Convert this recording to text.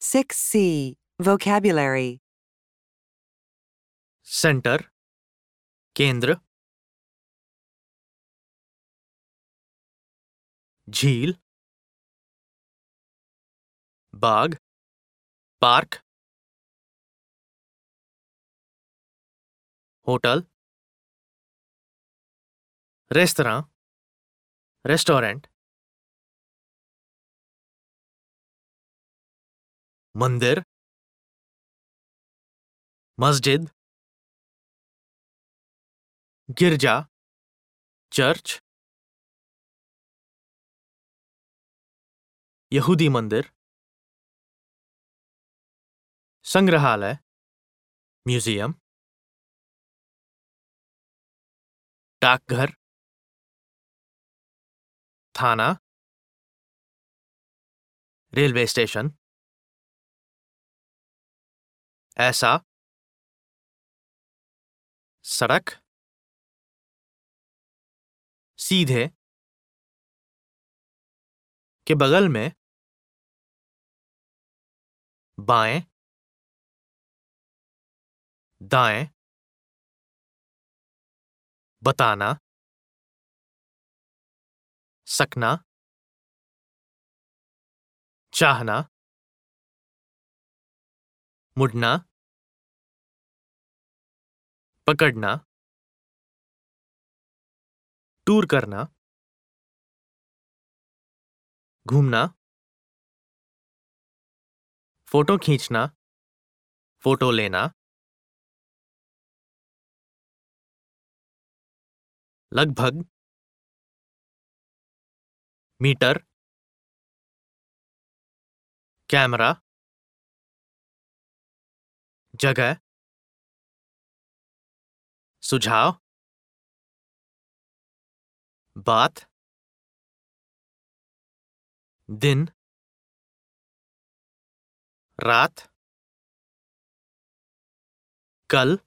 6C Vocabulary. Center. Kendra. Jheel. Bag Park. Hotel. Restaurant. Restaurant. मंदिर मस्जिद गिरजा church यहूदी मंदिर संग्रहालय म्यूज़ियम डाकघर थाना रेलवे स्टेशन। ऐसा। सड़क। सीधे। के बगल में। बाएँ। दाएँ। बताना। सकना। चाहना। मुड़ना पकड़ना टूर करना घूमना फ़ोटो खींचना फ़ोटो लेना लगभग मीटर कैमरा जगह? सुझाव? बात? दिन? रात? कल?